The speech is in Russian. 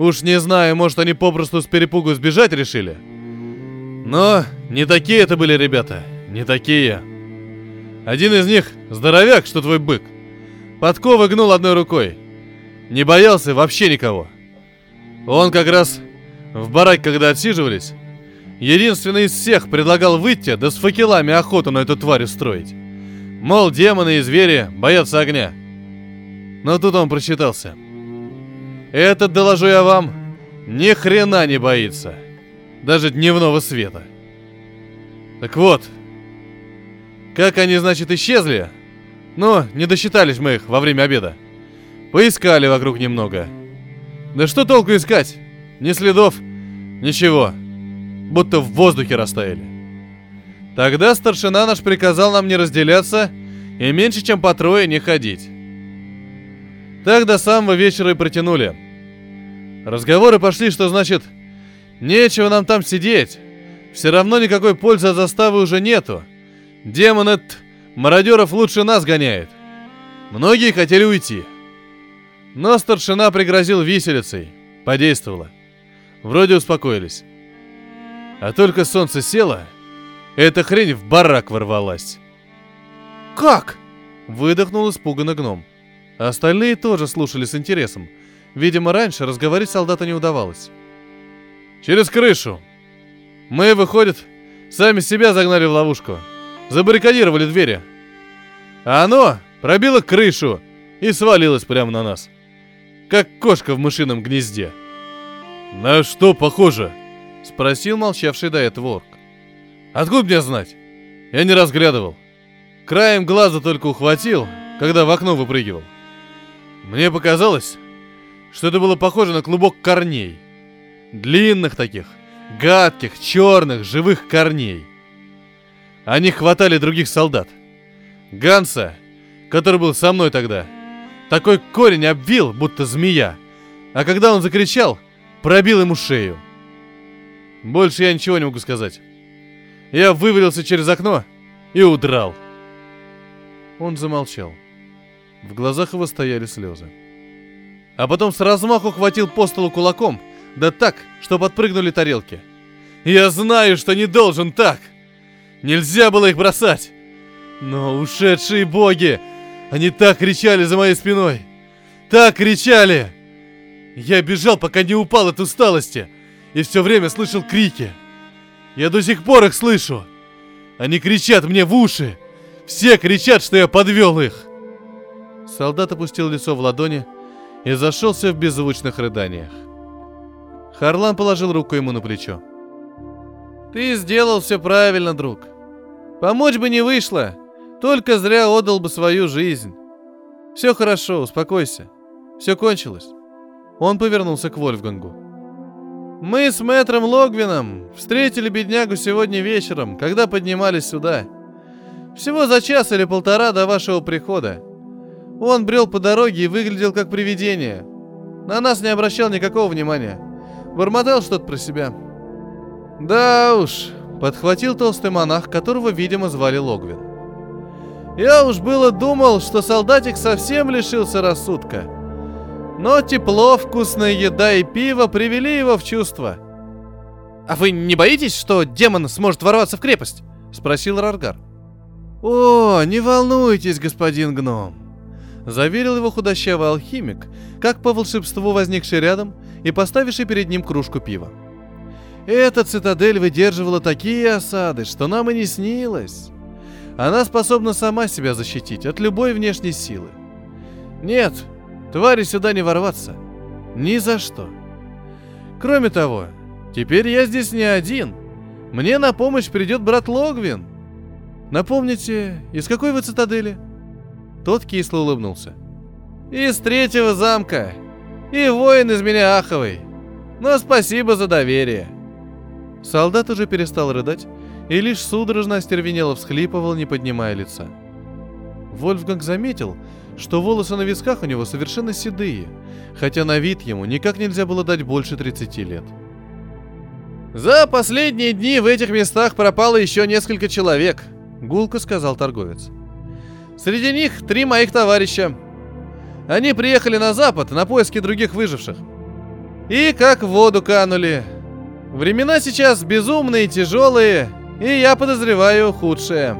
Уж не знаю, может они попросту с перепугу сбежать решили. Но не такие это были ребята, не такие. Один из них здоровяк, что твой бык. Подковы гнул одной рукой. Не боялся вообще никого. Он как раз в бараке, когда отсиживались, единственный из всех предлагал выйти, да с факелами охоту на эту тварь устроить. Мол, демоны и звери боятся огня. Но тут он прочитался. Этот, доложу я вам, ни хрена не боится. Даже дневного света. Так вот, как они, значит, исчезли? Ну, не досчитались мы их во время обеда. Поискали вокруг немного. Да что толку искать? Ни следов, ничего. Будто в воздухе растаяли. Тогда старшина наш приказал нам не разделяться и меньше, чем по трое не ходить. Так до самого вечера и протянули. Разговоры пошли, что значит, нечего нам там сидеть. Все равно никакой пользы от заставы уже нету. Демон этот мародеров лучше нас гоняет. Многие хотели уйти. Но старшина пригрозил виселицей. Подействовало. Вроде успокоились. А только солнце село, эта хрень в барак ворвалась. «Как?» — выдохнул испуганно гном. Остальные тоже слушали с интересом. Видимо, раньше разговорить солдата не удавалось. «Через крышу. Мы, выходит, сами себя загнали в ловушку. Забаррикадировали двери. А оно пробило крышу и свалилось прямо на нас. Как кошка в мышином гнезде». «На что похоже?» — спросил молчавший до этого орк. «Откуда мне знать? Я не разглядывал. Краем глаза только ухватил, когда в окно выпрыгивал. Мне показалось, что это было похоже на клубок корней. Длинных таких, гадких, черных, живых корней. Они хватали других солдат. Ганса, который был со мной тогда, такой корень обвил, будто змея. А когда он закричал, пробил ему шею. Больше я ничего не могу сказать. Я вывалился через окно и удрал. Он замолчал. В глазах его стояли слезы. А потом с размаху хватил по столу кулаком, да так, что подпрыгнули тарелки. Я знаю, что не должен так. Нельзя было их бросать. Но ушедшие боги, они так кричали за моей спиной. Так кричали. Я бежал, пока не упал от усталости, и все время слышал крики. Я до сих пор их слышу. Они кричат мне в уши. Все кричат, что я подвел их. Солдат опустил лицо в ладони и зашелся в беззвучных рыданиях. Харлан положил руку ему на плечо. «Ты сделал все правильно, друг. Помочь бы не вышло, только зря отдал бы свою жизнь. Все хорошо, успокойся. Все кончилось». Он повернулся к Вольфгангу. «Мы с мэтром Логвином встретили беднягу сегодня вечером, когда поднимались сюда. Всего за час или полтора до вашего прихода. Он брел по дороге и выглядел как привидение. На нас не обращал никакого внимания. Бормотал что-то про себя. Да уж, подхватил толстый монах, которого, видимо, звали Логвин. Я уж было думал, что солдатик совсем лишился рассудка. Но тепло, вкусная еда и пиво привели его в чувство. «А вы не боитесь, что демон сможет ворваться в крепость?» — спросил Раргар. «О, не волнуйтесь, господин гном заверил его худощавый алхимик, как по волшебству возникший рядом и поставивший перед ним кружку пива. Эта цитадель выдерживала такие осады, что нам и не снилось. Она способна сама себя защитить от любой внешней силы. Нет, твари сюда не ворваться. Ни за что. Кроме того, теперь я здесь не один. Мне на помощь придет брат Логвин. Напомните, из какой вы цитадели? — тот кисло улыбнулся. «Из третьего замка. И воин из меня аховый. Но спасибо за доверие». Солдат уже перестал рыдать и лишь судорожно остервенело всхлипывал, не поднимая лица. Вольфганг заметил, что волосы на висках у него совершенно седые, хотя на вид ему никак нельзя было дать больше 30 лет. «За последние дни в этих местах пропало еще несколько человек», — гулко сказал торговец. Среди них три моих товарища. Они приехали на запад на поиски других выживших. И как в воду канули. Времена сейчас безумные, тяжелые, и я подозреваю худшее.